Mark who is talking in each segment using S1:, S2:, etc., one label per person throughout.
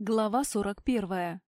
S1: Глава 41.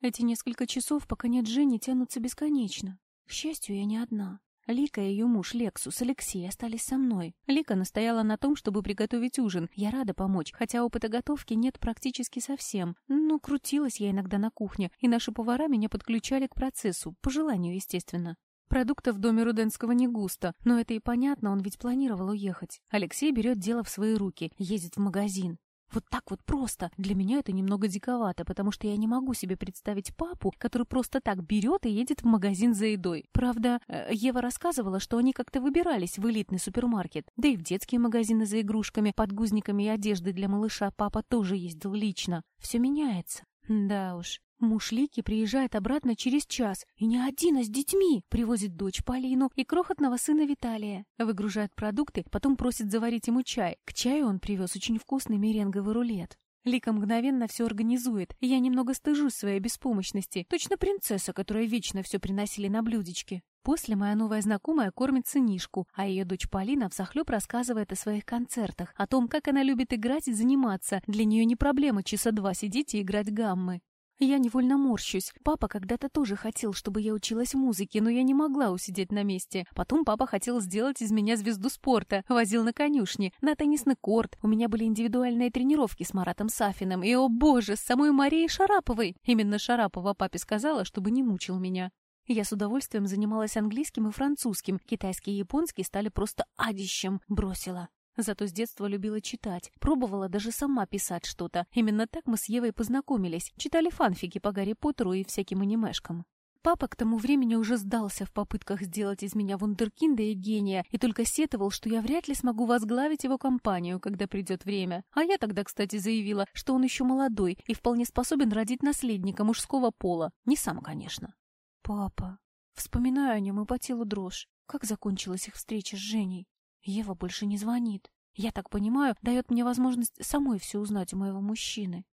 S1: Эти несколько часов, пока нет Жени, тянутся бесконечно. К счастью, я не одна. Лика и ее муж Лексус, Алексей остались со мной. Лика настояла на том, чтобы приготовить ужин. Я рада помочь, хотя опыта готовки нет практически совсем. Но крутилась я иногда на кухне, и наши повара меня подключали к процессу, по желанию, естественно. Продуктов в доме Руденского не густо, но это и понятно, он ведь планировал уехать. Алексей берет дело в свои руки, ездит в магазин. Вот так вот просто. Для меня это немного диковато, потому что я не могу себе представить папу, который просто так берет и едет в магазин за едой. Правда, э, Ева рассказывала, что они как-то выбирались в элитный супермаркет. Да и в детские магазины за игрушками, подгузниками и одеждой для малыша папа тоже ездил лично. Все меняется. Да уж. Муж Лики приезжает обратно через час, и не один, а с детьми. Привозит дочь Полину и крохотного сына Виталия. Выгружает продукты, потом просит заварить ему чай. К чаю он привез очень вкусный меренговый рулет. Лика мгновенно все организует, и я немного стыжусь своей беспомощности. Точно принцесса, которая вечно все приносили на блюдечке. После моя новая знакомая кормит сынишку, а ее дочь Полина взахлеб рассказывает о своих концертах, о том, как она любит играть и заниматься. Для нее не проблема часа два сидеть и играть гаммы. Я невольно морщусь. Папа когда-то тоже хотел, чтобы я училась музыке, но я не могла усидеть на месте. Потом папа хотел сделать из меня звезду спорта. Возил на конюшни, на теннисный корт. У меня были индивидуальные тренировки с Маратом Сафиным. И, о боже, с самой Марией Шараповой. Именно Шарапова папе сказала, чтобы не мучил меня. Я с удовольствием занималась английским и французским. Китайский и японский стали просто адищем. Бросила. Зато с детства любила читать. Пробовала даже сама писать что-то. Именно так мы с Евой познакомились. Читали фанфики по Гарри Поттеру и всяким анимешкам. Папа к тому времени уже сдался в попытках сделать из меня вундеркинда и гения и только сетовал, что я вряд ли смогу возглавить его компанию, когда придет время. А я тогда, кстати, заявила, что он еще молодой и вполне способен родить наследника мужского пола. Не сам, конечно. Папа. Вспоминаю о нем и по телу дрожь. Как закончилась их встреча с Женей? Ева больше не звонит. Я так понимаю, дает мне возможность самой все узнать у моего мужчины.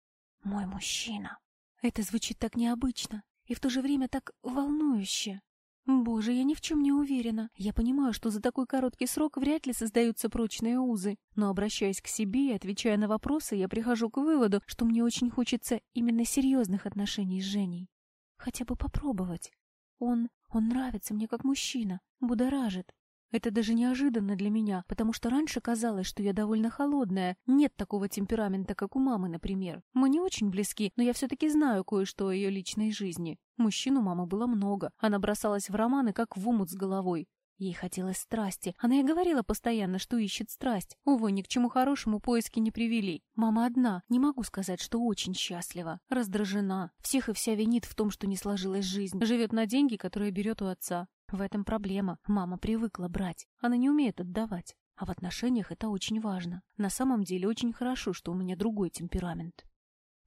S1: Мой мужчина. Это звучит так необычно и в то же время так волнующе. Боже, я ни в чем не уверена. Я понимаю, что за такой короткий срок вряд ли создаются прочные узы. Но обращаясь к себе и отвечая на вопросы, я прихожу к выводу, что мне очень хочется именно серьезных отношений с Женей. Хотя бы попробовать. Он... он нравится мне как мужчина, будоражит. Это даже неожиданно для меня, потому что раньше казалось, что я довольно холодная. Нет такого темперамента, как у мамы, например. Мы не очень близки, но я все-таки знаю кое-что о ее личной жизни. Мужчин у мамы было много. Она бросалась в романы, как в умут с головой. Ей хотелось страсти. Она и говорила постоянно, что ищет страсть. Увы, ни к чему хорошему поиски не привели. Мама одна. Не могу сказать, что очень счастлива. Раздражена. Всех и вся винит в том, что не сложилась жизнь. Живет на деньги, которые берет у отца. В этом проблема. Мама привыкла брать. Она не умеет отдавать. А в отношениях это очень важно. На самом деле очень хорошо, что у меня другой темперамент.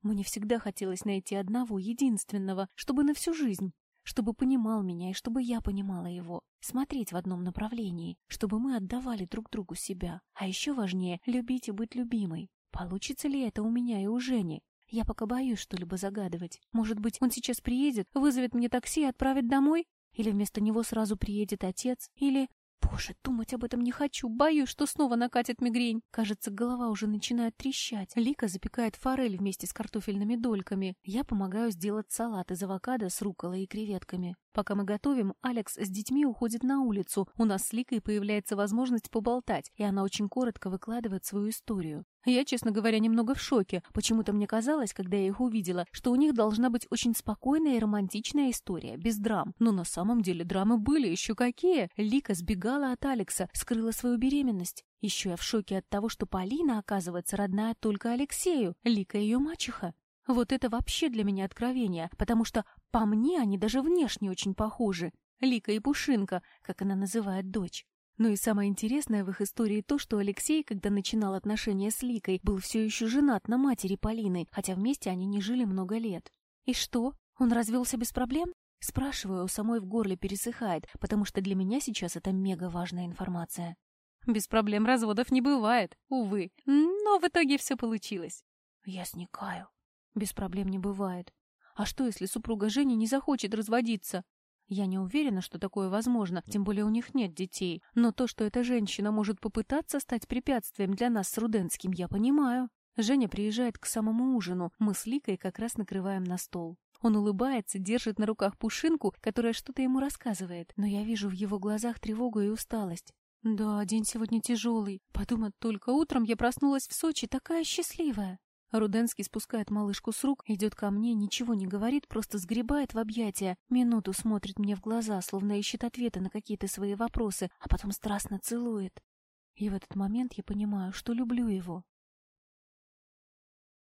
S1: Мне всегда хотелось найти одного, единственного, чтобы на всю жизнь. Чтобы понимал меня и чтобы я понимала его. Смотреть в одном направлении. Чтобы мы отдавали друг другу себя. А еще важнее — любить и быть любимой. Получится ли это у меня и у Жени? Я пока боюсь что-либо загадывать. Может быть, он сейчас приедет, вызовет мне такси и отправит домой? Или вместо него сразу приедет отец, или... Боже, думать об этом не хочу, боюсь, что снова накатит мигрень. Кажется, голова уже начинает трещать. Лика запекает форель вместе с картофельными дольками. Я помогаю сделать салат из авокадо с рукколой и креветками. Пока мы готовим, Алекс с детьми уходит на улицу. У нас с Ликой появляется возможность поболтать, и она очень коротко выкладывает свою историю. Я, честно говоря, немного в шоке. Почему-то мне казалось, когда я их увидела, что у них должна быть очень спокойная и романтичная история, без драм. Но на самом деле драмы были еще какие. Лика сбегала от Алекса, скрыла свою беременность. Еще я в шоке от того, что Полина, оказывается, родная только Алексею. Лика ее мачеха. Вот это вообще для меня откровение, потому что по мне они даже внешне очень похожи. Лика и Пушинка, как она называет дочь. Но и самое интересное в их истории то, что Алексей, когда начинал отношения с Ликой, был все еще женат на матери Полины, хотя вместе они не жили много лет. И что? Он развелся без проблем? Спрашиваю, у самой в горле пересыхает, потому что для меня сейчас это мега важная информация. Без проблем разводов не бывает, увы. Но в итоге все получилось. Я сникаю. Без проблем не бывает. А что, если супруга Жени не захочет разводиться? Я не уверена, что такое возможно, тем более у них нет детей. Но то, что эта женщина может попытаться стать препятствием для нас с Руденским, я понимаю. Женя приезжает к самому ужину, мы с Ликой как раз накрываем на стол. Он улыбается, держит на руках пушинку, которая что-то ему рассказывает, но я вижу в его глазах тревогу и усталость. Да, день сегодня тяжелый. Подумать только, утром я проснулась в Сочи такая счастливая. Руденский спускает малышку с рук, идет ко мне, ничего не говорит, просто сгребает в объятия, минуту смотрит мне в глаза, словно ищет ответы на какие-то свои вопросы, а потом страстно целует. И в этот момент я понимаю, что люблю его.